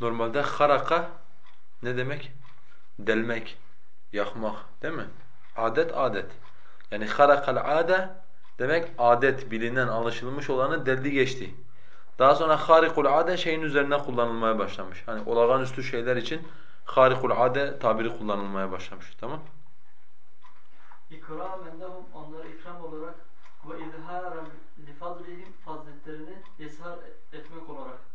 Normalde haraka ne demek? Delmek, yakmak değil mi? Adet adet. Yani harakal ade demek adet bilinen, alışılmış olanı deldi geçti. Daha sonra harikul ade şeyin üzerine kullanılmaya başlamış. Hani olağanüstü şeyler için harikul ade tabiri kullanılmaya başlamış. Tamam? İkramen lehum onları ikram olarak ve izharen li fadlihim faziletlerini izhar etmek olarak.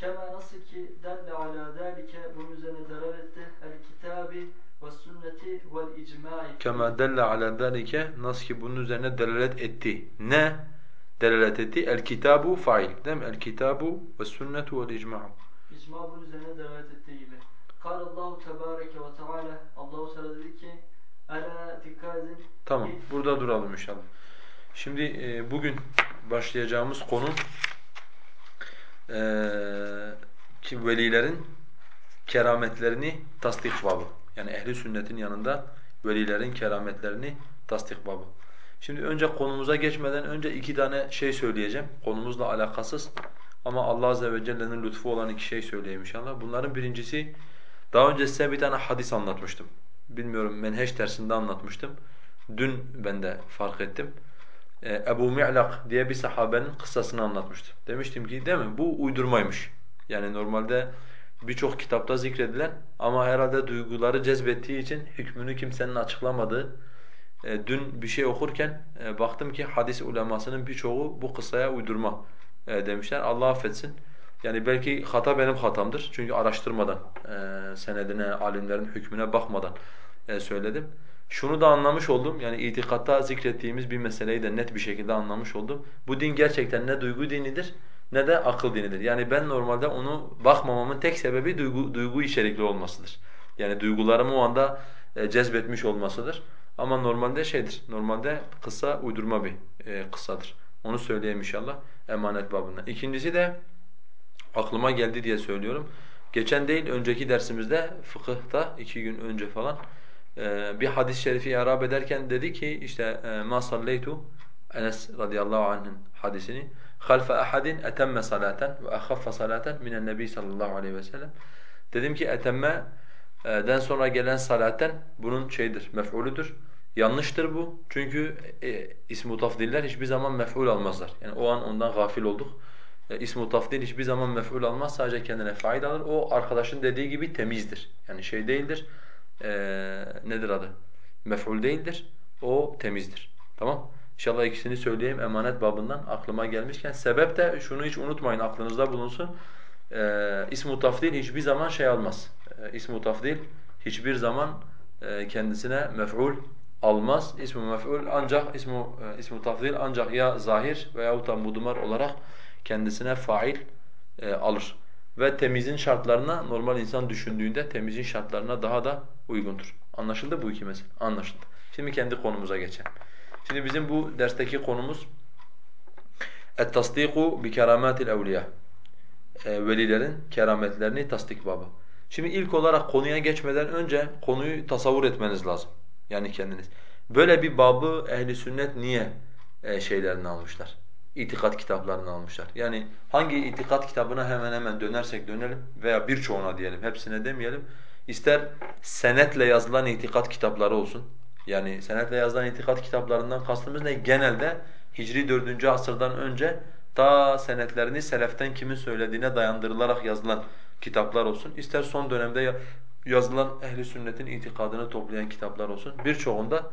Kema nasıl ki delle ala dalike bunun üzerine delal etti el kitabi ve sünneti vel icma'i. Kema delle ala dalike nasıl ki bunun üzerine delalet etti. Ne? Delalet etti. El kitabu fail. Değil mi? El kitabu ve sünnetu vel icma'u. İcma bunun üzerine delalet ettiği gibi. Kâle Allahu tebareke ve teala Allahu Teala dedi ki Ala dikkazin Tamam. Burada duralım inşallah. Şimdi e, bugün başlayacağımız konu ki velilerin kerametlerini tasdik babı. Yani ehli sünnetin yanında velilerin kerametlerini tasdik babı. Şimdi önce konumuza geçmeden önce iki tane şey söyleyeceğim. Konumuzla alakasız ama Allah azze ve celle'nin lütfu olan iki şey söyleyeyim inşallah. Bunların birincisi daha önce size bir tane hadis anlatmıştım. Bilmiyorum menheş dersinde anlatmıştım. Dün ben de fark ettim. Ee, Ebu Mi'lak diye bir sahabenin kıssasını anlatmıştım. Demiştim ki değil mi bu uydurmaymış. Yani normalde birçok kitapta zikredilen ama herhalde duyguları cezbettiği için hükmünü kimsenin açıklamadığı e, dün bir şey okurken e, baktım ki hadis ulemasının birçoğu bu kıssaya uydurma e, demişler. Allah affetsin. Yani belki hata benim hatamdır. Çünkü araştırmadan, e, senedine, alimlerin hükmüne bakmadan e, söyledim. Şunu da anlamış oldum. Yani itikatta zikrettiğimiz bir meseleyi de net bir şekilde anlamış oldum. Bu din gerçekten ne duygu dinidir ne de akıl dinidir. Yani ben normalde onu bakmamamın tek sebebi duygu, duygu içerikli olmasıdır. Yani duygularımı o anda e, cezbetmiş olmasıdır. Ama normalde şeydir, normalde kısa uydurma bir e, kıssadır. Onu söyleyeyim inşallah emanet babından. İkincisi de aklıma geldi diye söylüyorum. Geçen değil, önceki dersimizde fıkıhta iki gün önce falan bir hadis-i şerifi irab ederken dedi ki işte e, ma salleytu Enes radıyallahu anh'ın hadisini halfe ahadin etemme salaten ve ahaffa salaten minen nebi sallallahu aleyhi ve sellem. Dedim ki etemme den sonra gelen salaten bunun şeydir, mef'ulüdür. Yanlıştır bu. Çünkü e, ism-i tafdiller hiçbir zaman mef'ul almazlar. Yani o an ondan gafil olduk. E, ism-i tafdil hiçbir zaman mef'ul almaz. Sadece kendine faid alır. O arkadaşın dediği gibi temizdir. Yani şey değildir. E, nedir adı? Mef'ul değildir. O temizdir. Tamam? İnşallah ikisini söyleyeyim emanet babından aklıma gelmişken. Sebep de şunu hiç unutmayın aklınızda bulunsun. E, ism-i tafdil hiçbir zaman şey almaz. E, ism-i tafdil hiçbir zaman e, kendisine mef'ul almaz. İsmu mef'ul ancak ismu e, ismu tafdil ancak ya zahir veya da mudmar olarak kendisine fail e, alır. Ve temizin şartlarına normal insan düşündüğünde temizin şartlarına daha da uygundur. Anlaşıldı bu iki mesele? Anlaşıldı. Şimdi kendi konumuza geçelim. Şimdi bizim bu dersteki konumuz Et-tasdiku bi evliya. E, velilerin kerametlerini tasdik babı. Şimdi ilk olarak konuya geçmeden önce konuyu tasavvur etmeniz lazım. Yani kendiniz. Böyle bir babı ehli sünnet niye e, şeylerini almışlar? İtikat kitaplarını almışlar. Yani hangi itikat kitabına hemen hemen dönersek dönelim veya birçoğuna diyelim, hepsine demeyelim. İster senetle yazılan itikat kitapları olsun. Yani senetle yazılan itikat kitaplarından kastımız ne? Genelde Hicri 4. asırdan önce ta senetlerini seleften kimin söylediğine dayandırılarak yazılan kitaplar olsun. İster son dönemde yazılan ehli sünnetin itikadını toplayan kitaplar olsun. Birçoğunda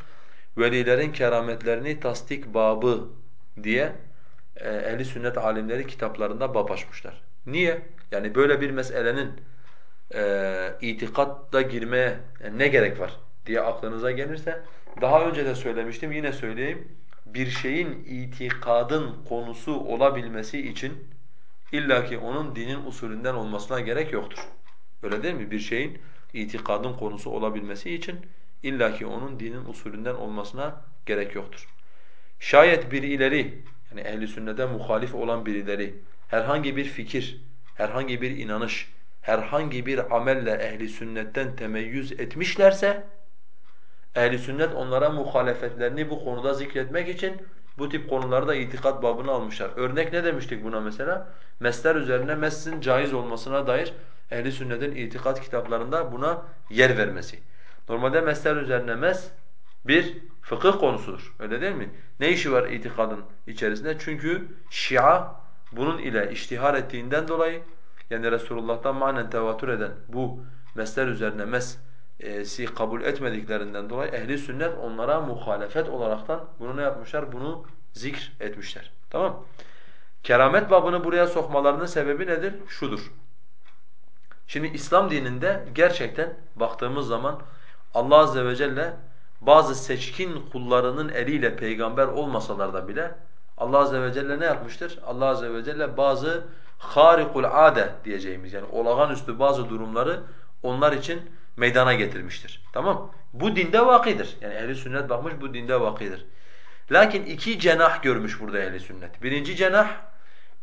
velilerin kerametlerini tasdik babı diye e, ehli sünnet alimleri kitaplarında bab açmışlar. Niye? Yani böyle bir meselenin e, itikatta girmeye e, ne gerek var diye aklınıza gelirse daha önce de söylemiştim yine söyleyeyim. Bir şeyin itikadın konusu olabilmesi için illaki onun dinin usulünden olmasına gerek yoktur. Öyle değil mi? Bir şeyin itikadın konusu olabilmesi için illaki onun dinin usulünden olmasına gerek yoktur. Şayet birileri yani ehli sünnete muhalif olan birileri herhangi bir fikir, herhangi bir inanış, herhangi bir amelle ehli sünnetten temeyyüz etmişlerse ehli sünnet onlara muhalefetlerini bu konuda zikretmek için bu tip konuları da itikat babına almışlar. Örnek ne demiştik buna mesela? Mesler üzerine mesin caiz olmasına dair ehli sünnetin itikat kitaplarında buna yer vermesi. Normalde mesler üzerine mes bir fıkıh konusudur. Öyle değil mi? Ne işi var itikadın içerisinde? Çünkü Şia bunun ile iştihar ettiğinden dolayı yani Resulullah'tan manen tevatür eden bu mesler üzerine mes si kabul etmediklerinden dolayı ehli sünnet onlara muhalefet olaraktan bunu ne yapmışlar? Bunu zikr etmişler. Tamam? Keramet babını buraya sokmalarının sebebi nedir? Şudur. Şimdi İslam dininde gerçekten baktığımız zaman Allah azze ve celle bazı seçkin kullarının eliyle peygamber olmasalar da bile Allah azze ve celle ne yapmıştır? Allah azze ve celle bazı harikul ade diyeceğimiz yani olağanüstü bazı durumları onlar için meydana getirmiştir. Tamam? Bu dinde vakidir. Yani ehli sünnet bakmış bu dinde vakidir. Lakin iki cenah görmüş burada ehli sünnet. Birinci cenah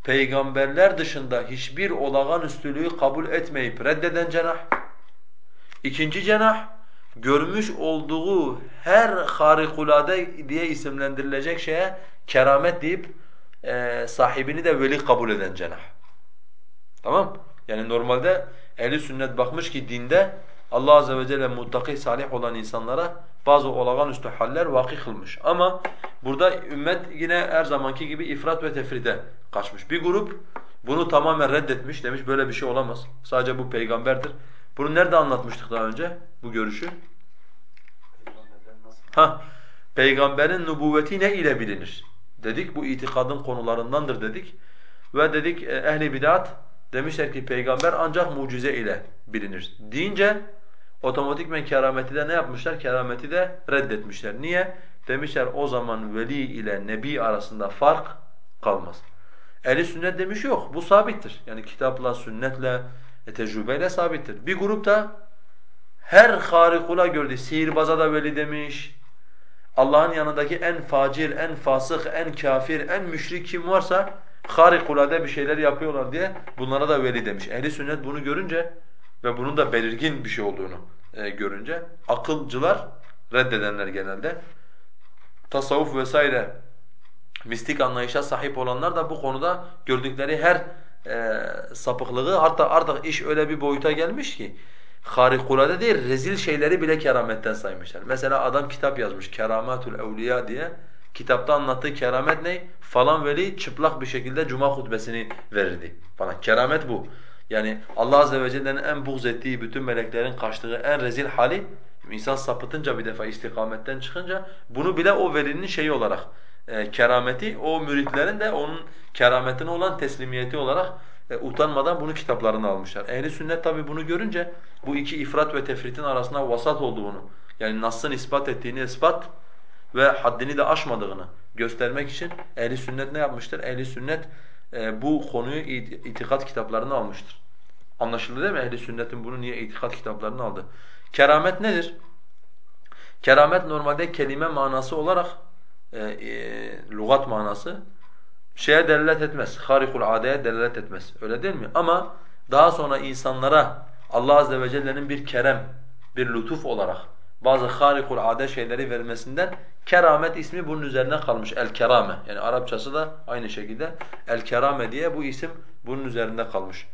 peygamberler dışında hiçbir olağanüstülüğü kabul etmeyip reddeden cenah. İkinci cenah görmüş olduğu her harikulade diye isimlendirilecek şeye keramet deyip e, sahibini de veli kabul eden cenah. Tamam? Yani normalde ehli sünnet bakmış ki dinde Allah azze ve celle muttaki salih olan insanlara bazı olağanüstü haller vaki kılmış. Ama burada ümmet yine her zamanki gibi ifrat ve tefride kaçmış. Bir grup bunu tamamen reddetmiş demiş böyle bir şey olamaz. Sadece bu peygamberdir. Bunu nerede anlatmıştık daha önce bu görüşü? Ha, peygamberin nübüvveti ne ile bilinir? Dedik bu itikadın konularındandır dedik. Ve dedik e, ehli bid'at demişler ki peygamber ancak mucize ile bilinir. Deyince otomatikmen kerameti de ne yapmışlar? Kerameti de reddetmişler. Niye? Demişler o zaman veli ile nebi arasında fark kalmaz. Ehli sünnet demiş yok. Bu sabittir. Yani kitapla, sünnetle, e, tecrübeyle sabittir. Bir grup da her harikula gördü. Sihirbaza da veli demiş. Allah'ın yanındaki en facir, en fasık, en kafir, en müşrik kim varsa harikulade bir şeyler yapıyorlar diye bunlara da veli demiş. Ehli sünnet bunu görünce ve bunun da belirgin bir şey olduğunu e, görünce akılcılar reddedenler genelde tasavvuf vesaire mistik anlayışa sahip olanlar da bu konuda gördükleri her e, sapıklığı hatta artık iş öyle bir boyuta gelmiş ki harikulade değil rezil şeyleri bile kerametten saymışlar. Mesela adam kitap yazmış Keramatul Evliya diye. Kitapta anlattığı keramet ne? Falan veli çıplak bir şekilde cuma hutbesini verirdi falan. Keramet bu. Yani Allah azze ve celle'nin en buğz ettiği bütün meleklerin kaçtığı en rezil hali insan sapıtınca bir defa istikametten çıkınca bunu bile o velinin şeyi olarak e, kerameti o müritlerin de onun kerametine olan teslimiyeti olarak e, utanmadan bunu kitaplarına almışlar. Ehli sünnet tabi bunu görünce bu iki ifrat ve tefritin arasında vasat olduğunu yani Nas'ın ispat ettiğini ispat ve haddini de aşmadığını göstermek için ehli sünnet ne yapmıştır? Ehli sünnet e, bu konuyu itikat kitaplarına almıştır. Anlaşıldı değil mi? Ehli sünnetin bunu niye itikat kitaplarına aldı? Keramet nedir? Keramet normalde kelime manası olarak e, e, lügat manası şeye delalet etmez. Harikul adeye delalet etmez. Öyle değil mi? Ama daha sonra insanlara Allah azze ve celle'nin bir kerem, bir lütuf olarak bazı harikul ade şeyleri vermesinden keramet ismi bunun üzerine kalmış. El kerame. Yani Arapçası da aynı şekilde el kerame diye bu isim bunun üzerinde kalmış.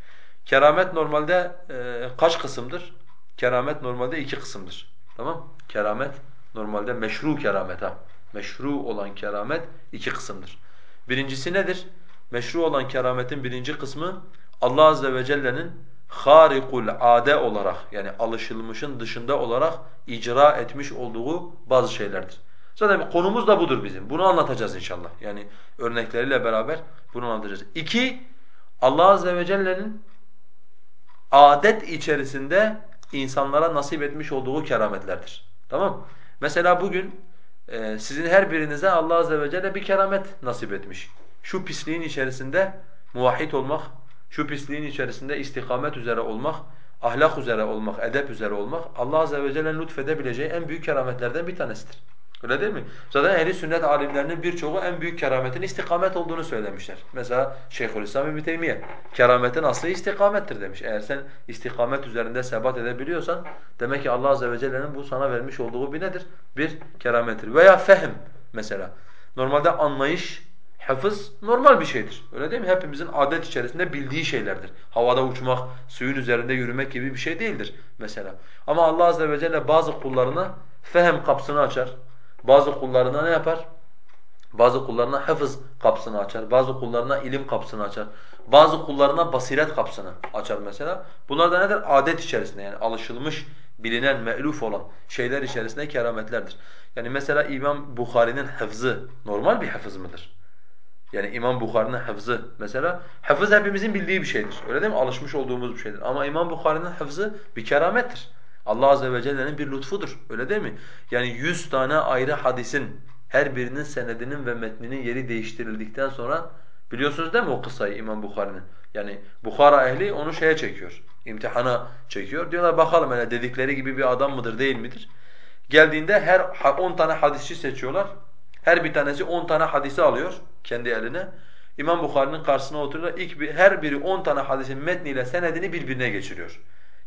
Keramet normalde e, kaç kısımdır? Keramet normalde iki kısımdır. Tamam? Keramet normalde meşru keramet ha. Meşru olan keramet iki kısımdır. Birincisi nedir? Meşru olan kerametin birinci kısmı Allah azze ve celle'nin harikul ade olarak yani alışılmışın dışında olarak icra etmiş olduğu bazı şeylerdir. Zaten konumuz da budur bizim. Bunu anlatacağız inşallah. Yani örnekleriyle beraber bunu anlatacağız. İki, Allah azze ve celle'nin adet içerisinde insanlara nasip etmiş olduğu kerametlerdir. Tamam Mesela bugün e, sizin her birinize Allah azze ve celle bir keramet nasip etmiş. Şu pisliğin içerisinde muvahhid olmak, şu pisliğin içerisinde istikamet üzere olmak, ahlak üzere olmak, edep üzere olmak Allah azze ve celle'nin lütfedebileceği en büyük kerametlerden bir tanesidir. Öyle değil mi? Zaten ehli sünnet alimlerinin birçoğu en büyük kerametin istikamet olduğunu söylemişler. Mesela Şeyhülislam İbn Teymiye kerametin aslı istikamettir demiş. Eğer sen istikamet üzerinde sebat edebiliyorsan demek ki Allah azze ve celle'nin bu sana vermiş olduğu bir nedir? Bir keramettir. Veya fehm mesela. Normalde anlayış, hafız normal bir şeydir. Öyle değil mi? Hepimizin adet içerisinde bildiği şeylerdir. Havada uçmak, suyun üzerinde yürümek gibi bir şey değildir mesela. Ama Allah azze ve celle bazı kullarına fehem kapsını açar. Bazı kullarına ne yapar? Bazı kullarına hafız kapsını açar. Bazı kullarına ilim kapsını açar. Bazı kullarına basiret kapsını açar mesela. Bunlar da nedir? Adet içerisinde yani alışılmış, bilinen, me'luf olan şeyler içerisinde kerametlerdir. Yani mesela İmam Bukhari'nin hafızı normal bir hafız mıdır? Yani İmam Bukhari'nin hafızı mesela hafız hepimizin bildiği bir şeydir. Öyle değil mi? Alışmış olduğumuz bir şeydir. Ama İmam Bukhari'nin hafızı bir keramettir. Allah azze ve celle'nin bir lütfudur. Öyle değil mi? Yani yüz tane ayrı hadisin her birinin senedinin ve metninin yeri değiştirildikten sonra biliyorsunuz değil mi o kıssayı İmam Bukhari'nin? Yani Bukhara ehli onu şeye çekiyor. imtihana çekiyor. Diyorlar bakalım hele dedikleri gibi bir adam mıdır değil midir? Geldiğinde her 10 tane hadisçi seçiyorlar. Her bir tanesi 10 tane hadisi alıyor kendi eline. İmam Bukhari'nin karşısına oturuyorlar. İlk bir, her biri 10 tane hadisin metniyle senedini birbirine geçiriyor.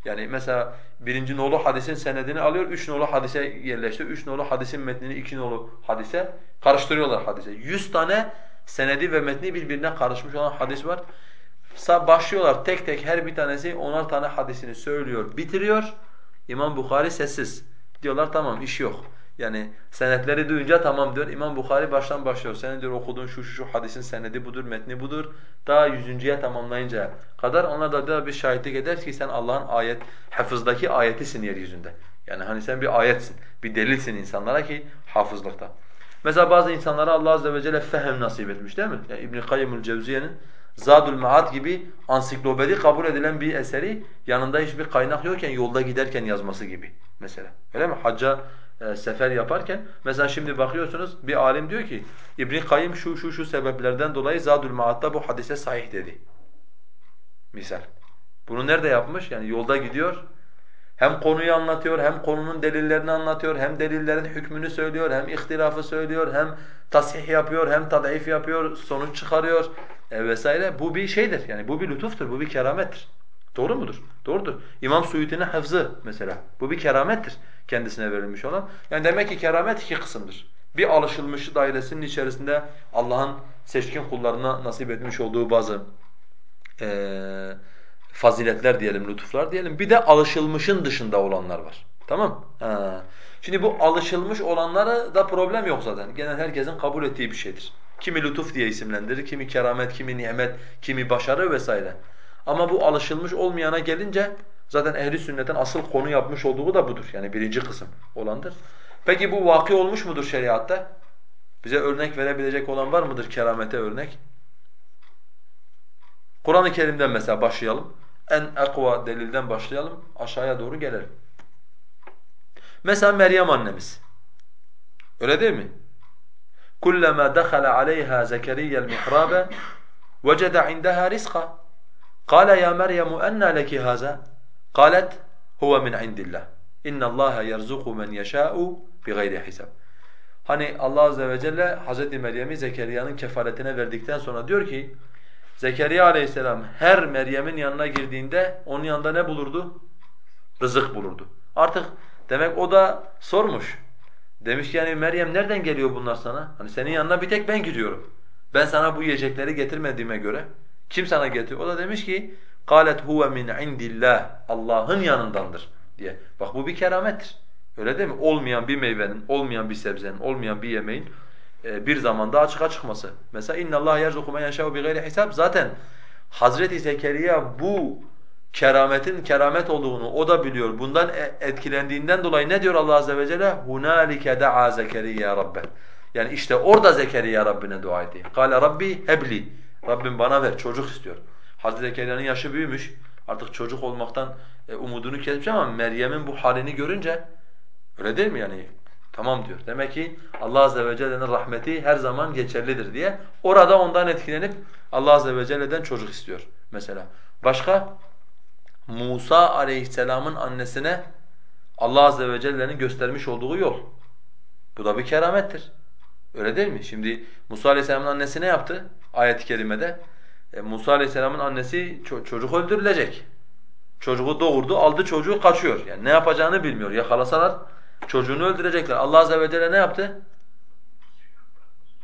Yani mesela birinci nolu hadisin senedini alıyor, üç nolu hadise yerleştiriyor. Üç nolu hadisin metnini iki nolu hadise karıştırıyorlar hadise. Yüz tane senedi ve metni birbirine karışmış olan hadis var. Başlıyorlar tek tek her bir tanesi onar tane hadisini söylüyor, bitiriyor. İmam Bukhari sessiz. Diyorlar tamam iş yok. Yani senetleri duyunca tamam diyor. İmam Bukhari baştan başlıyor. Senin diyor okuduğun şu şu şu hadisin senedi budur, metni budur. Daha yüzüncüye tamamlayınca kadar onlar da diyor bir şahitlik eder ki sen Allah'ın ayet, hafızdaki ayetisin yeryüzünde. Yani hani sen bir ayetsin, bir delilsin insanlara ki hafızlıkta. Mesela bazı insanlara Allah azze ve celle fehem nasip etmiş değil mi? Yani İbn Kayyimul Cevziye'nin Zadul Maad gibi ansiklopedi kabul edilen bir eseri yanında hiçbir kaynak yokken yolda giderken yazması gibi mesela. Öyle mi? Hacca e, sefer yaparken mesela şimdi bakıyorsunuz bir alim diyor ki İbn Kayyim şu şu şu sebeplerden dolayı Zadül Maad'da bu hadise sahih dedi. Misal. Bunu nerede yapmış? Yani yolda gidiyor. Hem konuyu anlatıyor, hem konunun delillerini anlatıyor, hem delillerin hükmünü söylüyor, hem ihtilafı söylüyor, hem tasih yapıyor, hem tadif yapıyor, sonuç çıkarıyor e vesaire. Bu bir şeydir. Yani bu bir lütuftur, bu bir keramettir. Doğru mudur? Doğrudur. İmam Suyuti'nin hafızı mesela. Bu bir keramettir kendisine verilmiş olan. Yani demek ki keramet iki kısımdır. Bir alışılmış dairesinin içerisinde Allah'ın seçkin kullarına nasip etmiş olduğu bazı e, faziletler diyelim, lütuflar diyelim. Bir de alışılmışın dışında olanlar var. Tamam? Ha. Şimdi bu alışılmış olanlara da problem yok zaten. Genel herkesin kabul ettiği bir şeydir. Kimi lütuf diye isimlendirir, kimi keramet, kimi nimet, kimi başarı vesaire. Ama bu alışılmış olmayana gelince zaten ehli sünnetin asıl konu yapmış olduğu da budur. Yani birinci kısım olandır. Peki bu vaki olmuş mudur şeriatta? Bize örnek verebilecek olan var mıdır keramete örnek? Kur'an-ı Kerim'den mesela başlayalım. En akva delilden başlayalım. Aşağıya doğru gelelim. Mesela Meryem annemiz. Öyle değil mi? كُلَّمَا دَخَلَ عَلَيْهَا زَكَرِيَّ الْمِحْرَابَ وَجَدَ عِنْدَهَا رِزْقًا قال يا مريم أنى لك هذا قالت هو من عند الله إن الله يرزق من يشاء بغير حساب Hani Allah azze ve celle Hazreti Meryem'i Zekeriya'nın kefaletine verdikten sonra diyor ki Zekeriya aleyhisselam her Meryem'in yanına girdiğinde onun yanında ne bulurdu? Rızık bulurdu. Artık demek o da sormuş. Demiş ki yani Meryem nereden geliyor bunlar sana? Hani senin yanına bir tek ben giriyorum. Ben sana bu yiyecekleri getirmediğime göre kim sana getiriyor? O da demiş ki قَالَتْ هُوَ مِنْ عِنْدِ اللّٰهِ Allah'ın yanındandır diye. Bak bu bir keramettir. Öyle değil mi? Olmayan bir meyvenin, olmayan bir sebzenin, olmayan bir yemeğin e, bir zamanda açığa çıkması. Mesela inna Allah yerzuku men yeşâ'u bigayri hesap. Zaten Hazreti Zekeriya bu kerametin keramet olduğunu o da biliyor. Bundan e, etkilendiğinden dolayı ne diyor Allah azze ve celle? Hunalike da'a Zekeriya rabbe. Yani işte orada Zekeriya Rabbine dua etti. Kale Rabbi hebli. Rabbim bana ver, çocuk istiyor. Hazreti Zekeriya'nın yaşı büyümüş. Artık çocuk olmaktan e, umudunu kesmiş ama Meryem'in bu halini görünce Öyle değil mi yani? Tamam diyor. Demek ki Allah azze ve celle'nin rahmeti her zaman geçerlidir diye orada ondan etkilenip Allah azze ve celle'den çocuk istiyor mesela. Başka? Musa aleyhisselamın annesine Allah azze ve celle'nin göstermiş olduğu yol. Bu da bir keramettir. Öyle değil mi? Şimdi Musa aleyhisselamın annesi ne yaptı? Ayet-i kerimede. E, Musa aleyhisselamın annesi ço çocuk öldürülecek. Çocuğu doğurdu, aldı çocuğu kaçıyor. Yani ne yapacağını bilmiyor. Yakalasalar çocuğunu öldürecekler. Allah azze ve celle ne yaptı?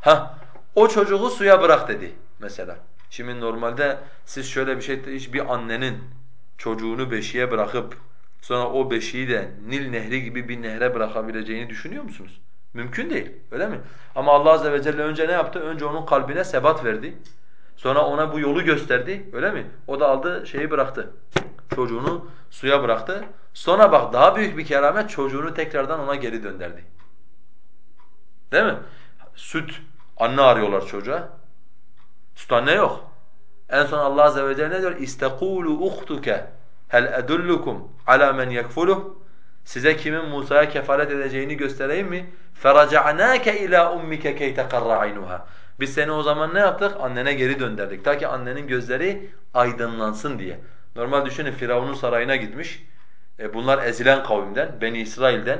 Ha, o çocuğu suya bırak dedi mesela. Şimdi normalde siz şöyle bir şey hiç bir annenin çocuğunu beşiğe bırakıp sonra o beşiği de Nil Nehri gibi bir nehre bırakabileceğini düşünüyor musunuz? Mümkün değil, öyle mi? Ama Allah azze ve celle önce ne yaptı? Önce onun kalbine sebat verdi. Sonra ona bu yolu gösterdi, öyle mi? O da aldı şeyi bıraktı. Çocuğunu suya bıraktı. Sonra bak daha büyük bir keramet çocuğunu tekrardan ona geri döndürdü. Değil mi? Süt, anne arıyorlar çocuğa. Süt anne yok. En son Allah azze ve celle ne diyor? İstekulu uhtuke hel edullukum ala men yekfuluh Size kimin Musa'ya kefalet edeceğini göstereyim mi? فَرَجَعْنَاكَ اِلَى اُمِّكَ كَيْ تَقَرَّ عَيْنُهَا biz seni o zaman ne yaptık? Annene geri döndürdük. Ta ki annenin gözleri aydınlansın diye. Normal düşünün Firavun'un sarayına gitmiş. E bunlar ezilen kavimden, Beni İsrail'den.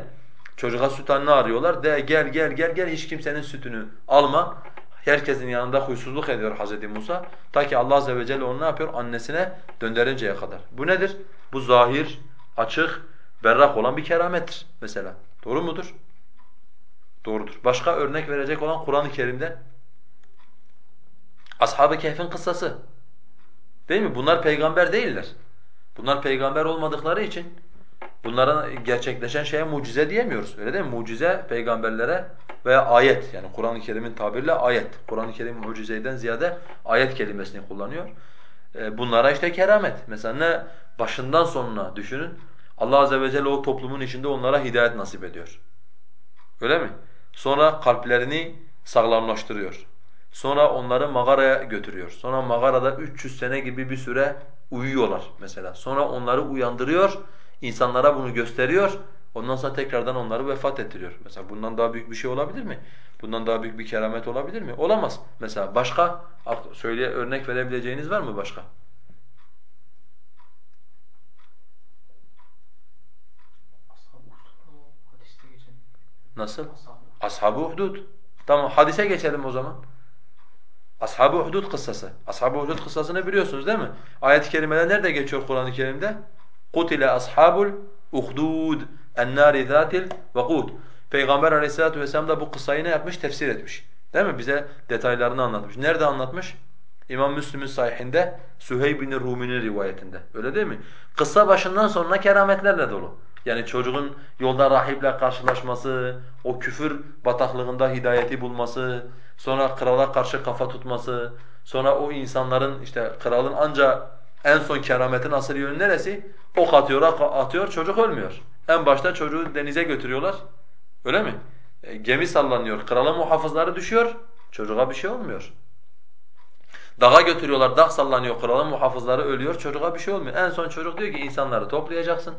Çocuğa süt anne arıyorlar. De gel gel gel gel hiç kimsenin sütünü alma. Herkesin yanında huysuzluk ediyor Hz. Musa. Ta ki Allah Azze ve Celle onu ne yapıyor? Annesine döndürünceye kadar. Bu nedir? Bu zahir, açık, berrak olan bir keramettir mesela. Doğru mudur? Doğrudur. Başka örnek verecek olan Kur'an-ı Kerim'de Ashab-ı Kehf'in kıssası. Değil mi? Bunlar peygamber değiller. Bunlar peygamber olmadıkları için bunların gerçekleşen şeye mucize diyemiyoruz. Öyle değil mi? Mucize peygamberlere veya ayet yani Kur'an-ı Kerim'in tabiriyle ayet. Kur'an-ı Kerim mucizeden ziyade ayet kelimesini kullanıyor. E, bunlara işte keramet. Mesela ne başından sonuna düşünün. Allah azze ve celle o toplumun içinde onlara hidayet nasip ediyor. Öyle mi? Sonra kalplerini sağlamlaştırıyor. Sonra onları mağaraya götürüyor. Sonra mağarada 300 sene gibi bir süre uyuyorlar mesela. Sonra onları uyandırıyor, insanlara bunu gösteriyor. Ondan sonra tekrardan onları vefat ettiriyor. Mesela bundan daha büyük bir şey olabilir mi? Bundan daha büyük bir keramet olabilir mi? Olamaz. Mesela başka söyle örnek verebileceğiniz var mı başka? Nasıl? Ashab-ı Uhdud. Tamam hadise geçelim o zaman. Ashab-ı Uhdud kıssası. Ashab-ı Uhdud kıssasını biliyorsunuz değil mi? Ayet-i kerimeler nerede geçiyor Kur'an-ı Kerim'de? قُتِلَ أَصْحَابُ الْاُخْدُودِ اَنَّارِ ذَاتِ الْوَقُودِ Peygamber aleyhissalatu vesselam da bu kıssayı ne yapmış? Tefsir etmiş. Değil mi? Bize detaylarını anlatmış. Nerede anlatmış? İmam Müslim'in sahihinde Süheyb bin Rumi'nin rivayetinde. Öyle değil mi? Kıssa başından sonuna kerametlerle dolu. Yani çocuğun yolda rahiple karşılaşması, o küfür bataklığında hidayeti bulması, sonra krala karşı kafa tutması, sonra o insanların işte kralın anca en son kerametin asıl yönü neresi? Ok atıyor, atıyor, çocuk ölmüyor. En başta çocuğu denize götürüyorlar. Öyle mi? E, gemi sallanıyor, kralın muhafızları düşüyor, çocuğa bir şey olmuyor. Dağa götürüyorlar, dağ sallanıyor, kralın muhafızları ölüyor, çocuğa bir şey olmuyor. En son çocuk diyor ki insanları toplayacaksın.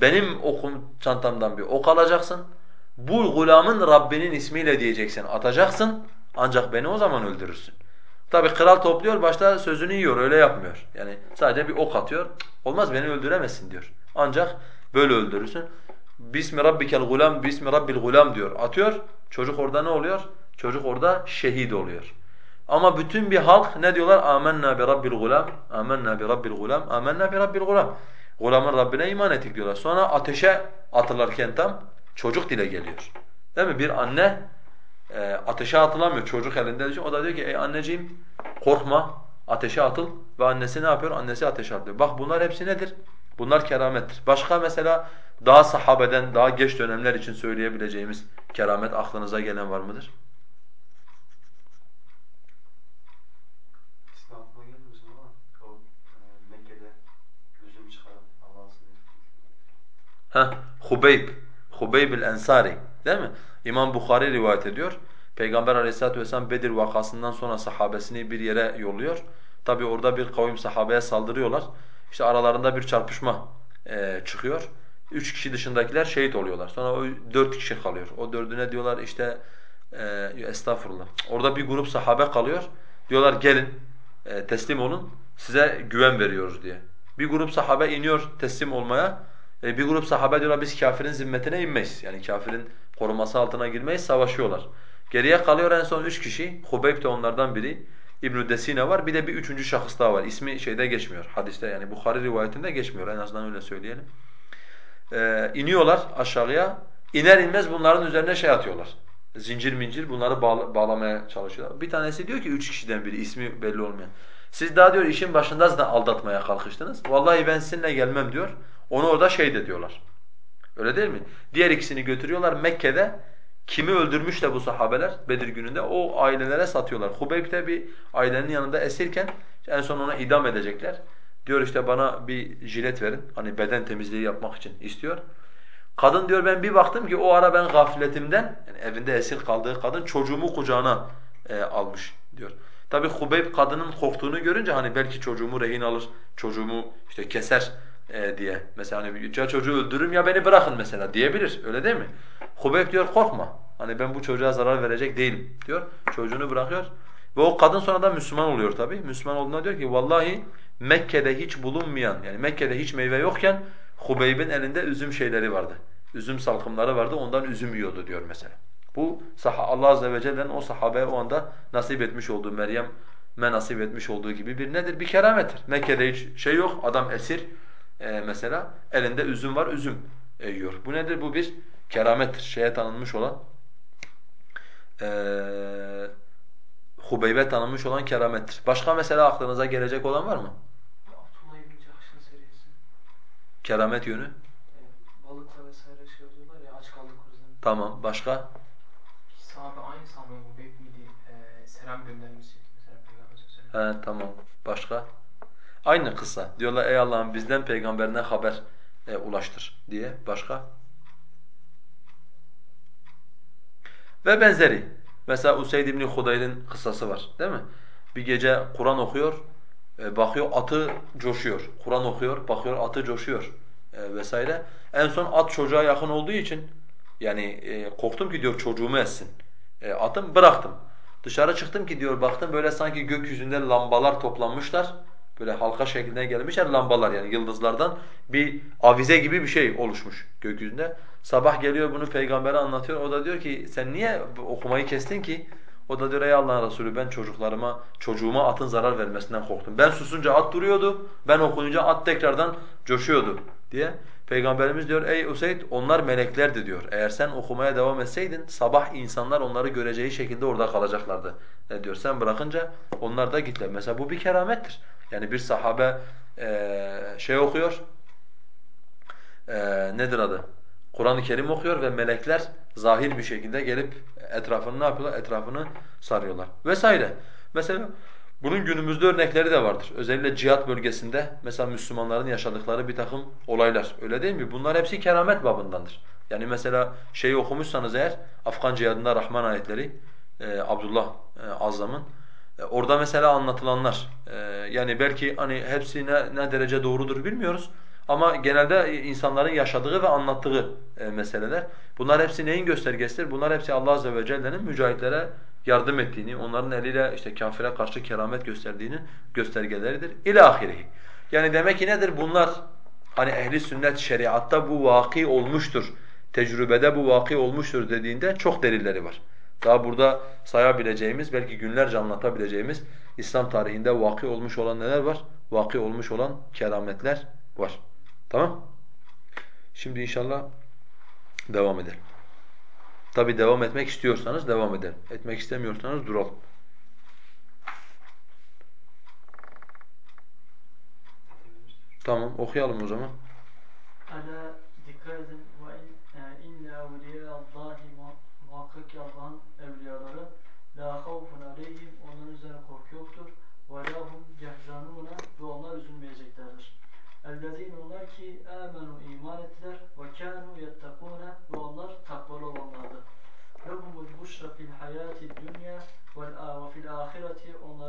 Benim okum çantamdan bir ok alacaksın. Bu gulamın Rabbinin ismiyle diyeceksin, atacaksın. Ancak beni o zaman öldürürsün. Tabi kral topluyor, başta sözünü yiyor, öyle yapmıyor. Yani sadece bir ok atıyor, olmaz beni öldüremezsin diyor. Ancak böyle öldürürsün. Bismi rabbikel gulam, bismi rabbil gulam diyor. Atıyor, çocuk orada ne oluyor? Çocuk orada şehit oluyor. Ama bütün bir halk ne diyorlar? Âmennâ bi rabbil gulam, âmennâ bi rabbil gulam, âmennâ bi rabbil gulam. Gulamın Rabbine iman ettik diyorlar. Sonra ateşe atılırken tam çocuk dile geliyor. Değil mi? Bir anne e, ateşe atılamıyor çocuk elinde. O da diyor ki ey anneciğim korkma ateşe atıl ve annesi ne yapıyor? Annesi ateşe atıyor. Bak bunlar hepsi nedir? Bunlar keramettir. Başka mesela daha sahabeden, daha geç dönemler için söyleyebileceğimiz keramet aklınıza gelen var mıdır? Heh, Hubeyb, Hubeyb el-Ensari değil mi? İmam Bukhari rivayet ediyor. Peygamber aleyhissalatu vesselam Bedir vakasından sonra sahabesini bir yere yolluyor. Tabi orada bir kavim sahabeye saldırıyorlar. İşte aralarında bir çarpışma e, çıkıyor. Üç kişi dışındakiler şehit oluyorlar. Sonra o dört kişi kalıyor. O dördüne diyorlar işte e, estağfurullah. Orada bir grup sahabe kalıyor. Diyorlar gelin e, teslim olun size güven veriyoruz diye. Bir grup sahabe iniyor teslim olmaya. E, bir grup sahabe diyorlar biz kafirin zimmetine inmeyiz. Yani kafirin koruması altına girmeyiz savaşıyorlar. Geriye kalıyor en son üç kişi. Hubeyb de onlardan biri. İbn Desine var. Bir de bir üçüncü şahıs daha var. İsmi şeyde geçmiyor. Hadiste yani Bukhari rivayetinde geçmiyor. En azından öyle söyleyelim. Ee, iniyorlar aşağıya. İner inmez bunların üzerine şey atıyorlar. Zincir mincir bunları bağla bağlamaya çalışıyorlar. Bir tanesi diyor ki üç kişiden biri ismi belli olmayan. Siz daha diyor işin başında aldatmaya kalkıştınız. Vallahi ben sizinle gelmem diyor. Onu orada şey de diyorlar. Öyle değil mi? Diğer ikisini götürüyorlar Mekke'de Kimi öldürmüş de bu sahabeler Bedir gününde o ailelere satıyorlar. Hubeyb de bir ailenin yanında esirken en son ona idam edecekler. Diyor işte bana bir jilet verin. Hani beden temizliği yapmak için istiyor. Kadın diyor ben bir baktım ki o ara ben gafletimden yani evinde esir kaldığı kadın çocuğumu kucağına e, almış diyor. Tabi Hubeyb kadının korktuğunu görünce hani belki çocuğumu rehin alır, çocuğumu işte keser e, diye. Mesela hani ya çocuğu öldürürüm ya beni bırakın mesela diyebilir. Öyle değil mi? Hubeyb diyor korkma. Hani ben bu çocuğa zarar verecek değilim diyor. Çocuğunu bırakıyor. Ve o kadın sonradan Müslüman oluyor tabi. Müslüman olduğunda diyor ki vallahi Mekke'de hiç bulunmayan yani Mekke'de hiç meyve yokken Hubeyb'in elinde üzüm şeyleri vardı. Üzüm salkımları vardı ondan üzüm yiyordu diyor mesela. Bu Allah azze ve celle'nin o sahabeye o anda nasip etmiş olduğu Meryem'e nasip etmiş olduğu gibi bir nedir? Bir keramettir. Mekke'de hiç şey yok adam esir e, mesela elinde üzüm var üzüm e, yiyor. Bu nedir? Bu bir keramettir. Şeye tanınmış olan e, Hubeybe tanınmış olan keramettir. Başka mesela aklınıza gelecek olan var mı? Keramet yönü. E, balıkla vesaire şey oluyorlar ya aç kaldık o yüzden. Tamam. Başka? Sahabe aynı sahabe Hubeyb miydi? Ee, selam göndermesi mesela Peygamber He tamam. Başka? Aynı kısa. Diyorlar ey Allah'ım bizden peygamberine haber e, ulaştır diye. Başka? Ve benzeri. Mesela Useyd ibn Hudayr'in kıssası var değil mi? Bir gece Kur'an okuyor, e, bakıyor atı coşuyor. Kur'an okuyor, bakıyor atı coşuyor e, vesaire. En son at çocuğa yakın olduğu için yani e, korktum ki diyor çocuğumu etsin. E, atım bıraktım. Dışarı çıktım ki diyor baktım böyle sanki gökyüzünde lambalar toplanmışlar. Böyle halka şeklinde gelmişler lambalar yani yıldızlardan bir avize gibi bir şey oluşmuş gökyüzünde. Sabah geliyor bunu peygambere anlatıyor. O da diyor ki sen niye okumayı kestin ki? O da diyor ey Allah'ın Resulü ben çocuklarıma, çocuğuma atın zarar vermesinden korktum. Ben susunca at duruyordu, ben okuyunca at tekrardan coşuyordu diye. Peygamberimiz diyor ey Useyd onlar meleklerdi diyor. Eğer sen okumaya devam etseydin sabah insanlar onları göreceği şekilde orada kalacaklardı. Ne diyor sen bırakınca onlar da gittiler. Mesela bu bir keramettir. Yani bir sahabe e, şey okuyor, e, nedir adı? Kur'an-ı Kerim okuyor ve melekler zahir bir şekilde gelip etrafını ne yapıyorlar? Etrafını sarıyorlar vesaire. Mesela bunun günümüzde örnekleri de vardır. Özellikle cihat bölgesinde mesela Müslümanların yaşadıkları bir takım olaylar. Öyle değil mi? Bunlar hepsi keramet babındandır. Yani mesela şeyi okumuşsanız eğer Afgan cihadında Rahman ayetleri e, Abdullah e, Azzam'ın e, orada mesela anlatılanlar e, yani belki hani hepsi ne, ne derece doğrudur bilmiyoruz ama genelde insanların yaşadığı ve anlattığı e, meseleler. Bunlar hepsi neyin göstergesidir? Bunlar hepsi Allah azze ve celle'nin mücahitlere yardım ettiğini, onların eliyle işte kafire karşı keramet gösterdiğini göstergeleridir. İlâhirihi. Yani demek ki nedir? Bunlar hani ehli sünnet şeriatta bu vaki olmuştur, tecrübede bu vaki olmuştur dediğinde çok delilleri var. Daha burada sayabileceğimiz, belki günlerce anlatabileceğimiz İslam tarihinde vaki olmuş olan neler var? Vaki olmuş olan kerametler var. Tamam? Şimdi inşallah devam edelim. Tabi devam etmek istiyorsanız devam edelim. Etmek istemiyorsanız duralım. Tamam okuyalım o zaman. Ala dikkat edin ve in, inne evliya Allahi muhakkak ki Allah'ın evliyaları la havfun aleyhim onların üzerine korku yoktur ve lahum yahzanuna ve onlar üzülmeyeceklerdir. Ellezine onlar ki amenu iman ettiler ve kanu yettakune ve onlar takvalı olanlardı. Lehumul buşra fil hayati dünya ve fil ahireti onlara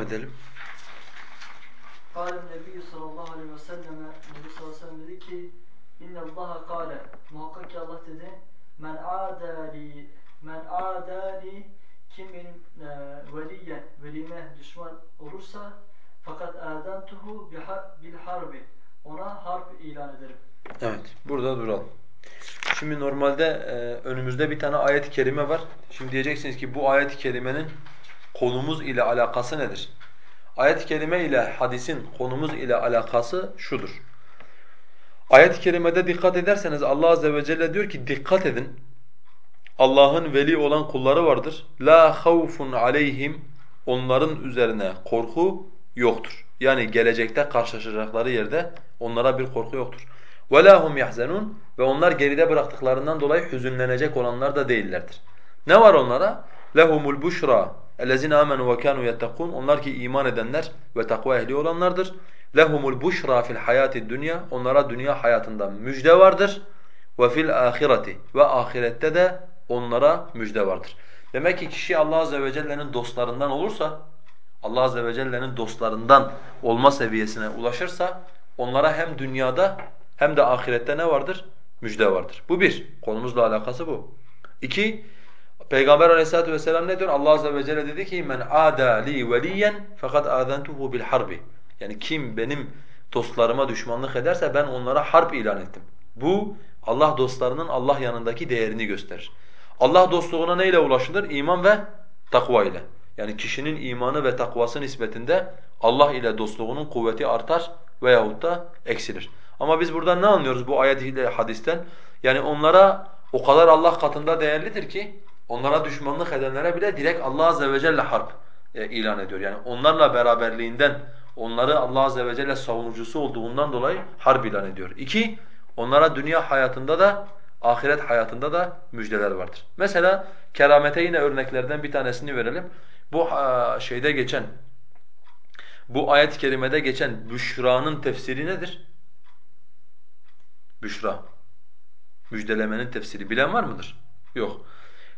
Devam edelim. Kâlem Nebiyyü sallallahu aleyhi ve selleme Nebi sallallahu aleyhi ve dedi ki İnnellaha kâle Muhakkak ki Allah dedi Men âdâli Men âdâli Kim benim e, veliye Velime düşman olursa Fakat âdentuhu bil harbi Ona harp ilan ederim. Evet. Burada duralım. Şimdi normalde e, önümüzde bir tane ayet-i kerime var. Şimdi diyeceksiniz ki bu ayet-i kerimenin konumuz ile alakası nedir? Ayet-i kerime ile hadisin konumuz ile alakası şudur. Ayet-i kerimede dikkat ederseniz Allah azze ve celle diyor ki dikkat edin. Allah'ın veli olan kulları vardır. La havfun aleyhim onların üzerine korku yoktur. Yani gelecekte karşılaşacakları yerde onlara bir korku yoktur. وَلَا هُمْ يَحْزَنُونَ Ve onlar geride bıraktıklarından dolayı hüzünlenecek olanlar da değillerdir. Ne var onlara? لَهُمُ الْبُشْرَى اَلَّذِينَ آمَنُوا وَكَانُوا يَتَّقُونَ Onlar ki iman edenler ve takva ehli olanlardır. لَهُمُ الْبُشْرَى فِي الْحَيَاةِ الدُّنْيَا Onlara dünya hayatında müjde vardır. وَفِي الْآخِرَةِ Ve ahirette de onlara müjde vardır. Demek ki kişi Allah Azze ve Celle'nin dostlarından olursa, Allah Azze ve Celle'nin dostlarından olma seviyesine ulaşırsa, onlara hem dünyada hem de ahirette ne vardır? Müjde vardır. Bu bir. Konumuzla alakası bu. İki, Peygamber aleyhissalatu vesselam ne diyor? Allah azze ve celle dedi ki men ada li veliyen fakat azentuhu bil harbi. Yani kim benim dostlarıma düşmanlık ederse ben onlara harp ilan ettim. Bu Allah dostlarının Allah yanındaki değerini gösterir. Allah dostluğuna neyle ulaşılır? İman ve takva ile. Yani kişinin imanı ve takvası nispetinde Allah ile dostluğunun kuvveti artar veyahut da eksilir. Ama biz buradan ne anlıyoruz bu ayet ile hadisten? Yani onlara o kadar Allah katında değerlidir ki onlara düşmanlık edenlere bile direkt Allah azze ve celle harp e, ilan ediyor. Yani onlarla beraberliğinden, onları Allah azze ve celle savunucusu olduğundan dolayı harp ilan ediyor. İki, onlara dünya hayatında da ahiret hayatında da müjdeler vardır. Mesela keramete yine örneklerden bir tanesini verelim. Bu şeyde geçen, bu ayet-i kerimede geçen büşranın tefsiri nedir? Büşra. Müjdelemenin tefsiri. Bilen var mıdır? Yok.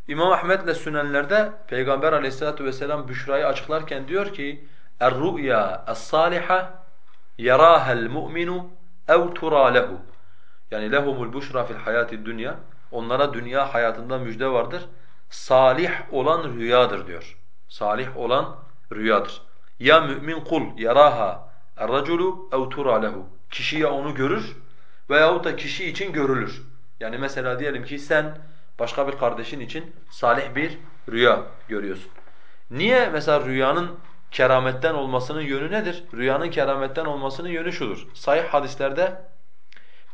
İmam Ahmed'le sünenlerde Peygamber aleyhissalatu vesselam Büşra'yı açıklarken diyor ki Er-ru'ya es-saliha yaraha'l mu'minu ev tura lehu. Yani lehumul buşra fil hayatid dunya. Onlara dünya hayatında müjde vardır. Salih olan rüyadır diyor. Salih olan rüyadır. Ya mümin kul yaraha er-raculu ev tura lehu. Kişi ya onu görür veyahut da kişi için görülür. Yani mesela diyelim ki sen başka bir kardeşin için salih bir rüya görüyorsun. Niye mesela rüyanın kerametten olmasının yönü nedir? Rüyanın kerametten olmasının yönü şudur. Sahih hadislerde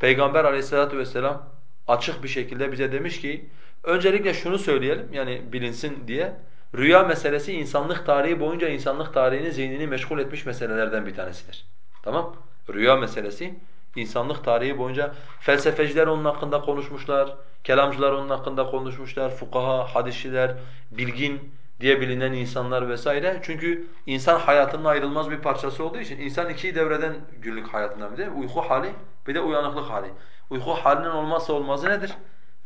Peygamber aleyhissalatu vesselam açık bir şekilde bize demiş ki öncelikle şunu söyleyelim yani bilinsin diye rüya meselesi insanlık tarihi boyunca insanlık tarihini zihnini meşgul etmiş meselelerden bir tanesidir. Tamam? Rüya meselesi İnsanlık tarihi boyunca felsefeciler onun hakkında konuşmuşlar, kelamcılar onun hakkında konuşmuşlar, fukaha, hadisçiler, bilgin diye bilinen insanlar vesaire. Çünkü insan hayatının ayrılmaz bir parçası olduğu için insan iki devreden günlük hayatından bir de uyku hali bir de uyanıklık hali. Uyku halinin olmazsa olmazı nedir?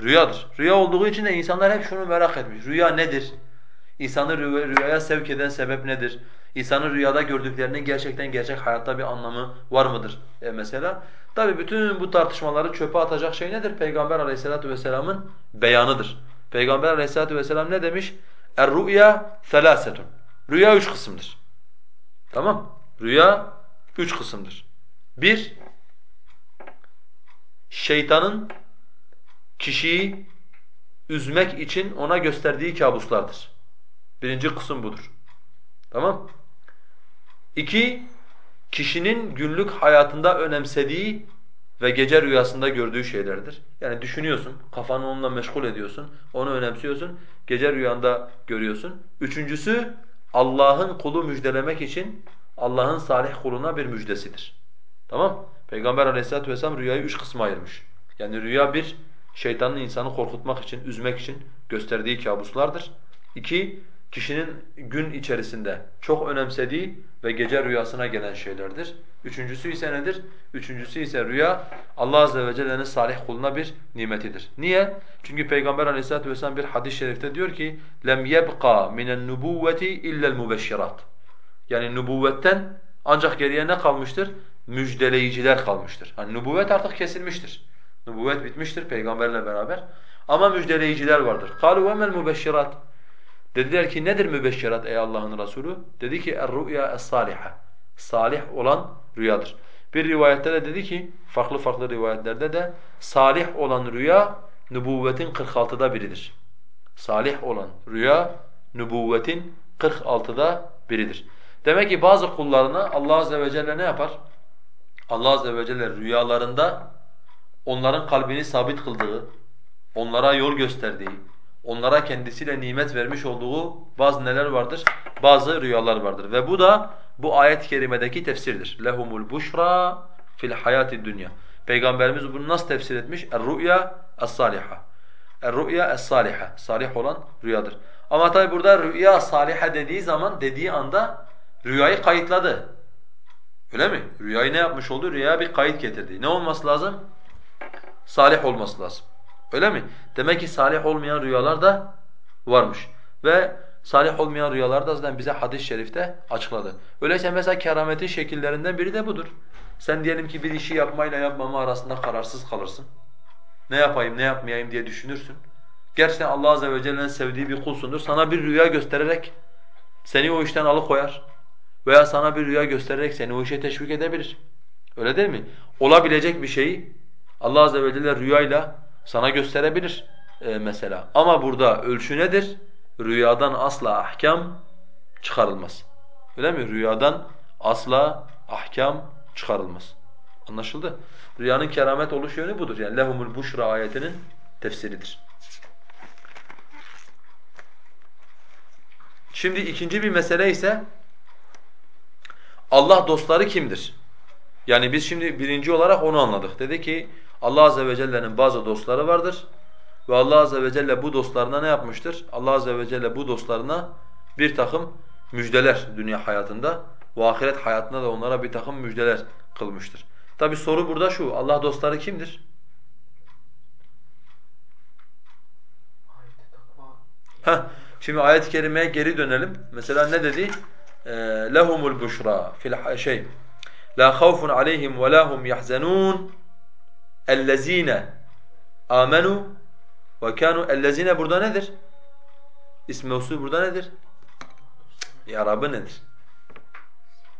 Rüyadır. Rüya olduğu için de insanlar hep şunu merak etmiş. Rüya nedir? İnsanı rüyaya sevk eden sebep nedir? İnsanın rüyada gördüklerinin gerçekten gerçek hayatta bir anlamı var mıdır e mesela? Tabi bütün bu tartışmaları çöpe atacak şey nedir? Peygamber aleyhissalatu vesselamın beyanıdır. Peygamber aleyhissalatu vesselam ne demiş? Er-ru'ya thelâsetun. Rüya üç kısımdır. Tamam? Rüya üç kısımdır. Bir, şeytanın kişiyi üzmek için ona gösterdiği kabuslardır. Birinci kısım budur. Tamam? İki, kişinin günlük hayatında önemsediği ve gece rüyasında gördüğü şeylerdir. Yani düşünüyorsun, kafanı onunla meşgul ediyorsun, onu önemsiyorsun, gece rüyanda görüyorsun. Üçüncüsü, Allah'ın kulu müjdelemek için Allah'ın salih kuluna bir müjdesidir. Tamam? Peygamber aleyhissalatu vesselam rüyayı üç kısma ayırmış. Yani rüya bir, şeytanın insanı korkutmak için, üzmek için gösterdiği kabuslardır. İki, kişinin gün içerisinde çok önemsediği ve gece rüyasına gelen şeylerdir. Üçüncüsü ise nedir? Üçüncüsü ise rüya Allah azze ve celle'nin salih kuluna bir nimetidir. Niye? Çünkü Peygamber aleyhissalatu vesselam bir hadis-i şerifte diyor ki lem yebqa minen nubuwweti illa'l mubeşşirat. Yani nübüvvetten ancak geriye ne kalmıştır? Müjdeleyiciler kalmıştır. Hani nübüvvet artık kesilmiştir. Nübüvvet bitmiştir peygamberle beraber. Ama müjdeleyiciler vardır. قَالُوا وَمَا الْمُبَشِّرَاتِ Dediler ki nedir mübeşşirat ey Allah'ın Resulü? Dedi ki er-ru'ya es-saliha. Salih olan rüyadır. Bir rivayette de dedi ki farklı farklı rivayetlerde de salih olan rüya nübüvvetin 46'da biridir. Salih olan rüya nübüvvetin 46'da biridir. Demek ki bazı kullarına Allah azze ve celle ne yapar? Allah azze ve celle rüyalarında onların kalbini sabit kıldığı, onlara yol gösterdiği, onlara kendisiyle nimet vermiş olduğu bazı neler vardır? Bazı rüyalar vardır. Ve bu da bu ayet-i kerimedeki tefsirdir. Lehumul buşra fil hayati dunya. Peygamberimiz bunu nasıl tefsir etmiş? Er-ru'ya es-saliha. Er-ru'ya es-saliha. Salih olan rüyadır. Ama tabi burada rüya saliha dediği zaman dediği anda rüyayı kayıtladı. Öyle mi? Rüyayı ne yapmış oldu? Rüyaya bir kayıt getirdi. Ne olması lazım? Salih olması lazım. Öyle mi? Demek ki salih olmayan rüyalar da varmış. Ve salih olmayan rüyalar da zaten bize hadis-i şerifte açıkladı. Öyleyse mesela kerametin şekillerinden biri de budur. Sen diyelim ki bir işi yapmayla yapmama arasında kararsız kalırsın. Ne yapayım, ne yapmayayım diye düşünürsün. Gerçekten Allah azze ve celle'nin sevdiği bir kulsundur. Sana bir rüya göstererek seni o işten alıkoyar. Veya sana bir rüya göstererek seni o işe teşvik edebilir. Öyle değil mi? Olabilecek bir şeyi Allah azze ve celle rüyayla sana gösterebilir e, mesela. Ama burada ölçü nedir? Rüyadan asla ahkam çıkarılmaz. Öyle mi? Rüyadan asla ahkam çıkarılmaz. Anlaşıldı? Rüyanın keramet oluş yönü budur. Yani lehumul buşra ayetinin tefsiridir. Şimdi ikinci bir mesele ise Allah dostları kimdir? Yani biz şimdi birinci olarak onu anladık. Dedi ki Allah azze ve celle'nin bazı dostları vardır ve Allah azze ve celle bu dostlarına ne yapmıştır? Allah azze ve celle bu dostlarına bir takım müjdeler dünya hayatında ve ahiret hayatında da onlara bir takım müjdeler kılmıştır. Tabi soru burada şu, Allah dostları kimdir? Heh, şimdi ayet-i kerimeye geri dönelim. Mesela ne dedi? lehumul buşra fil şey la havfun aleyhim ve la hum ellezine amenu ve kanu ellezine burada nedir? İsmi usul burada nedir? Yarabı nedir?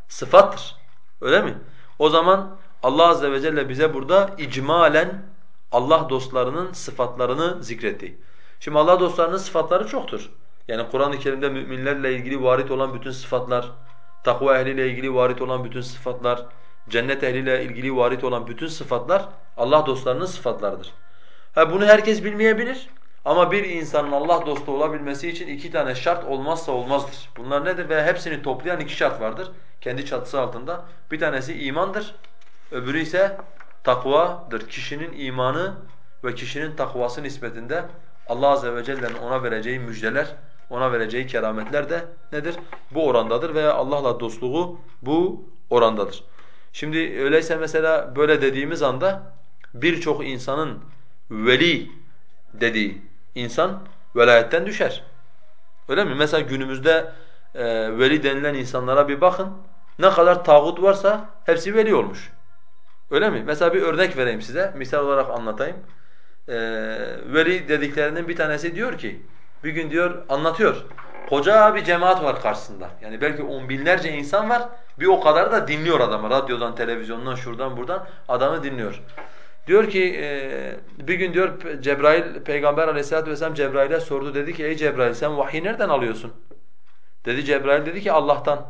Sıfattır. Öyle mi? O zaman Allah azze ve celle bize burada icmalen Allah dostlarının sıfatlarını zikretti. Şimdi Allah dostlarının sıfatları çoktur. Yani Kur'an-ı Kerim'de müminlerle ilgili varit olan bütün sıfatlar, takva ehliyle ilgili varit olan bütün sıfatlar, cennet ehliyle ilgili varit olan bütün sıfatlar Allah dostlarının sıfatlarıdır. Ha bunu herkes bilmeyebilir ama bir insanın Allah dostu olabilmesi için iki tane şart olmazsa olmazdır. Bunlar nedir? Ve hepsini toplayan iki şart vardır kendi çatısı altında. Bir tanesi imandır, öbürü ise takvadır. Kişinin imanı ve kişinin takvası nispetinde Allah azze ve celle'nin ona vereceği müjdeler ona vereceği kerametler de nedir? Bu orandadır veya Allah'la dostluğu bu orandadır. Şimdi öyleyse mesela böyle dediğimiz anda birçok insanın veli dediği insan velayetten düşer. Öyle mi? Mesela günümüzde e, veli denilen insanlara bir bakın. Ne kadar tağut varsa hepsi veli olmuş. Öyle mi? Mesela bir örnek vereyim size. Misal olarak anlatayım. E, veli dediklerinin bir tanesi diyor ki bir gün diyor anlatıyor. Koca bir cemaat var karşısında. Yani belki on binlerce insan var. Bir o kadar da dinliyor adamı. Radyodan, televizyondan, şuradan buradan adamı dinliyor. Diyor ki e, bir gün diyor Cebrail Peygamber Aleyhisselatü vesselam Cebrail'e sordu dedi ki ey Cebrail sen vahiy nereden alıyorsun? Dedi Cebrail dedi ki Allah'tan.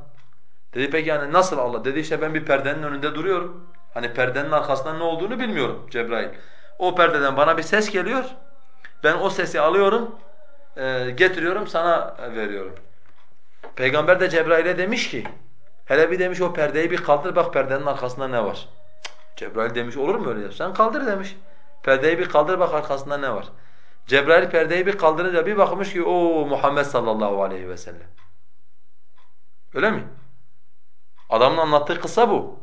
Dedi peki yani nasıl Allah? Dedi işte ben bir perdenin önünde duruyorum. Hani perdenin arkasında ne olduğunu bilmiyorum Cebrail. O perdeden bana bir ses geliyor. Ben o sesi alıyorum e, getiriyorum sana veriyorum. Peygamber de Cebrail'e demiş ki hele bir demiş o perdeyi bir kaldır bak perdenin arkasında ne var. Cebrail demiş olur mu öyle? Sen kaldır demiş. Perdeyi bir kaldır bak arkasında ne var. Cebrail perdeyi bir kaldırınca bir bakmış ki o Muhammed sallallahu aleyhi ve sellem. Öyle mi? Adamın anlattığı kısa bu.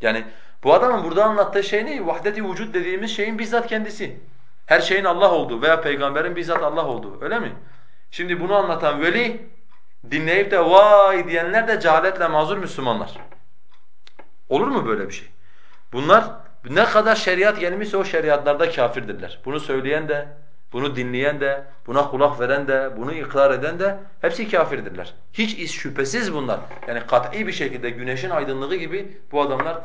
Yani bu adamın burada anlattığı şey ne? Vahdet-i dediğimiz şeyin bizzat kendisi. Her şeyin Allah olduğu veya peygamberin bizzat Allah olduğu. Öyle mi? Şimdi bunu anlatan veli dinleyip de vay diyenler de cehaletle mazur Müslümanlar. Olur mu böyle bir şey? Bunlar ne kadar şeriat gelmişse o şeriatlarda kafirdirler. Bunu söyleyen de, bunu dinleyen de, buna kulak veren de, bunu ikrar eden de hepsi kafirdirler. Hiç iz şüphesiz bunlar. Yani kat'i bir şekilde güneşin aydınlığı gibi bu adamlar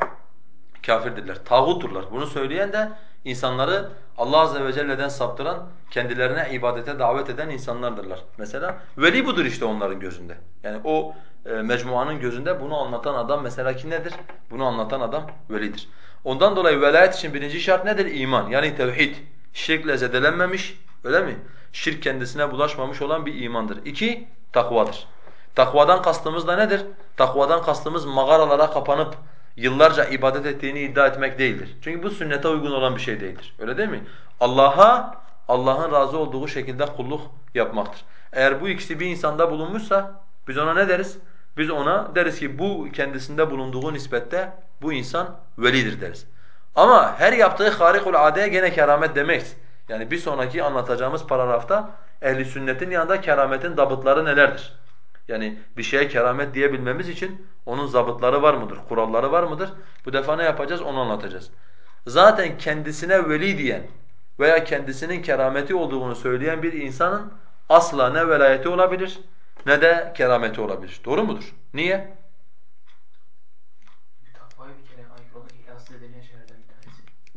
kafirdirler. Tağutturlar. Bunu söyleyen de insanları Allah azze ve celle'den saptıran, kendilerine ibadete davet eden insanlardırlar. Mesela veli budur işte onların gözünde. Yani o e, mecmuanın gözünde bunu anlatan adam mesela ki nedir? Bunu anlatan adam velidir. Ondan dolayı velayet için birinci şart nedir? İman yani tevhid. Şirkle zedelenmemiş, öyle mi? Şirk kendisine bulaşmamış olan bir imandır. İki, takvadır. Takvadan kastımız da nedir? Takvadan kastımız mağaralara kapanıp yıllarca ibadet ettiğini iddia etmek değildir. Çünkü bu sünnete uygun olan bir şey değildir. Öyle değil mi? Allah'a Allah'ın razı olduğu şekilde kulluk yapmaktır. Eğer bu ikisi bir insanda bulunmuşsa biz ona ne deriz? Biz ona deriz ki bu kendisinde bulunduğu nispette bu insan velidir deriz. Ama her yaptığı harikul adeye gene keramet demeyiz. Yani bir sonraki anlatacağımız paragrafta ehli sünnetin yanında kerametin dabıtları nelerdir? Yani bir şeye keramet diyebilmemiz için onun zabıtları var mıdır, kuralları var mıdır? Bu defa ne yapacağız onu anlatacağız. Zaten kendisine veli diyen veya kendisinin kerameti olduğunu söyleyen bir insanın asla ne velayeti olabilir ne de kerameti olabilir. Doğru mudur? Niye?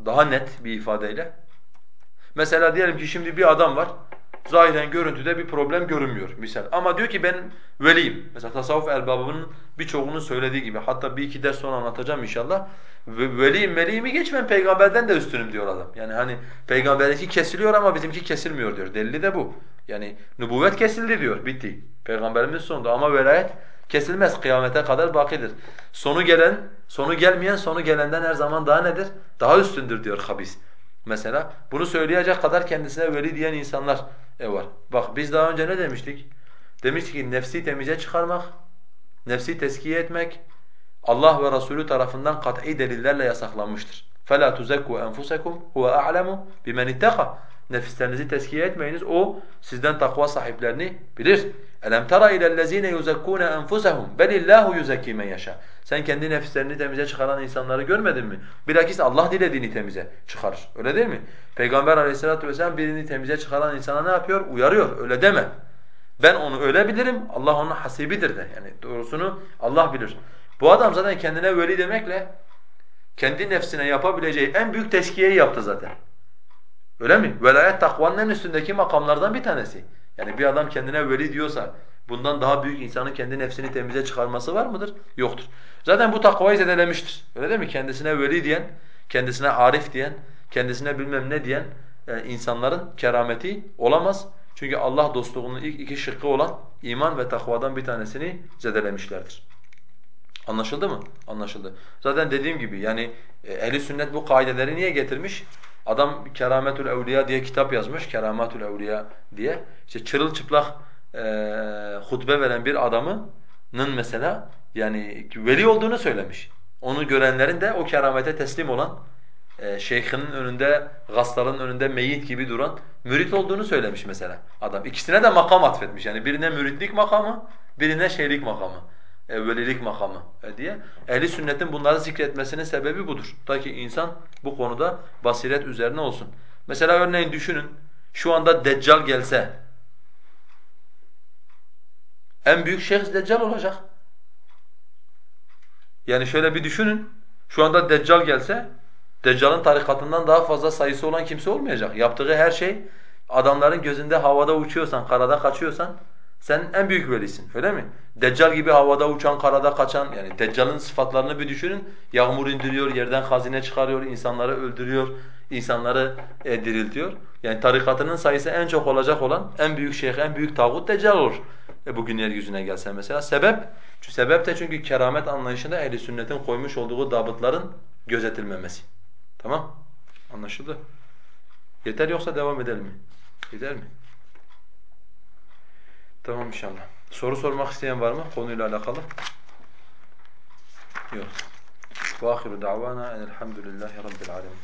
Daha net bir ifadeyle. Mesela diyelim ki şimdi bir adam var. Zahiren görüntüde bir problem görünmüyor misal. Ama diyor ki ben veliyim. Mesela tasavvuf erbabının birçoğunun söylediği gibi. Hatta bir iki ders sonra anlatacağım inşallah. Veliyim veliyimi geç ben peygamberden de üstünüm diyor adam. Yani hani peygamberinki kesiliyor ama bizimki kesilmiyor diyor. Delili de bu. Yani nübüvvet kesildi diyor. Bitti. Peygamberimiz sonunda ama velayet kesilmez. Kıyamete kadar bakidir. Sonu gelen, sonu gelmeyen sonu gelenden her zaman daha nedir? Daha üstündür diyor habis. Mesela bunu söyleyecek kadar kendisine veli diyen insanlar e var. Bak biz daha önce ne demiştik? Demiştik ki nefsi temize çıkarmak, nefsi teskiye etmek Allah ve Resulü tarafından kat'î delillerle yasaklanmıştır. فَلَا تُزَكُّوا أَنفُسَكُمْ هُوَ أَعْلَمُ بِمَنِ اتَّقَى Nefislerinizi teskiye etmeyiniz. O sizden takva sahiplerini bilir. Elem tara ilellezine yuzakkun enfusahum belillahu yuzakki men yasha. Sen kendi nefislerini temize çıkaran insanları görmedin mi? Bilakis Allah dilediğini temize çıkarır. Öyle değil mi? Peygamber Aleyhisselatü vesselam birini temize çıkaran insana ne yapıyor? Uyarıyor. Öyle deme. Ben onu öyle bilirim. Allah onun hasibidir de. Yani doğrusunu Allah bilir. Bu adam zaten kendine veli demekle kendi nefsine yapabileceği en büyük teskiyeyi yaptı zaten. Öyle mi? Velayet takvanın en üstündeki makamlardan bir tanesi. Yani bir adam kendine veli diyorsa bundan daha büyük insanın kendi nefsini temize çıkarması var mıdır? Yoktur. Zaten bu takvayı zedelemiştir. Öyle değil mi? Kendisine veli diyen, kendisine arif diyen, kendisine bilmem ne diyen e, insanların kerameti olamaz. Çünkü Allah dostluğunun ilk iki şıkkı olan iman ve takvadan bir tanesini zedelemişlerdir. Anlaşıldı mı? Anlaşıldı. Zaten dediğim gibi yani e, ehli sünnet bu kaideleri niye getirmiş? Adam Kerametül Evliya diye kitap yazmış, Kerametül Evliya diye. İşte çırılçıplak e, hutbe veren bir adamının mesela yani veli olduğunu söylemiş. Onu görenlerin de o keramete teslim olan, e, şeyhinin önünde, gasların önünde meyit gibi duran mürit olduğunu söylemiş mesela adam. İkisine de makam atfetmiş. Yani birine müritlik makamı, birine şeyhlik makamı evvelilik makamı e, diye. Ehli sünnetin bunları zikretmesinin sebebi budur. Ta ki insan bu konuda basiret üzerine olsun. Mesela örneğin düşünün, şu anda Deccal gelse, en büyük şehs Deccal olacak. Yani şöyle bir düşünün, şu anda Deccal gelse, Deccal'ın tarikatından daha fazla sayısı olan kimse olmayacak. Yaptığı her şey, adamların gözünde havada uçuyorsan, karada kaçıyorsan, sen en büyük velisin öyle mi? Deccal gibi havada uçan, karada kaçan yani Deccal'ın sıfatlarını bir düşünün. Yağmur indiriyor, yerden hazine çıkarıyor, insanları öldürüyor, insanları e, diriltiyor. Yani tarikatının sayısı en çok olacak olan en büyük şeyh, en büyük tağut Deccal olur. E bugün yeryüzüne gelse mesela. Sebep? Çünkü sebep de çünkü keramet anlayışında ehli sünnetin koymuş olduğu dabıtların gözetilmemesi. Tamam? Anlaşıldı? Yeter yoksa devam edelim mi? Gider mi? Tamam inşallah. Soru sormak isteyen var mı konuyla alakalı? Yok. وآخر دعوانا أن الحمد لله رب العالمين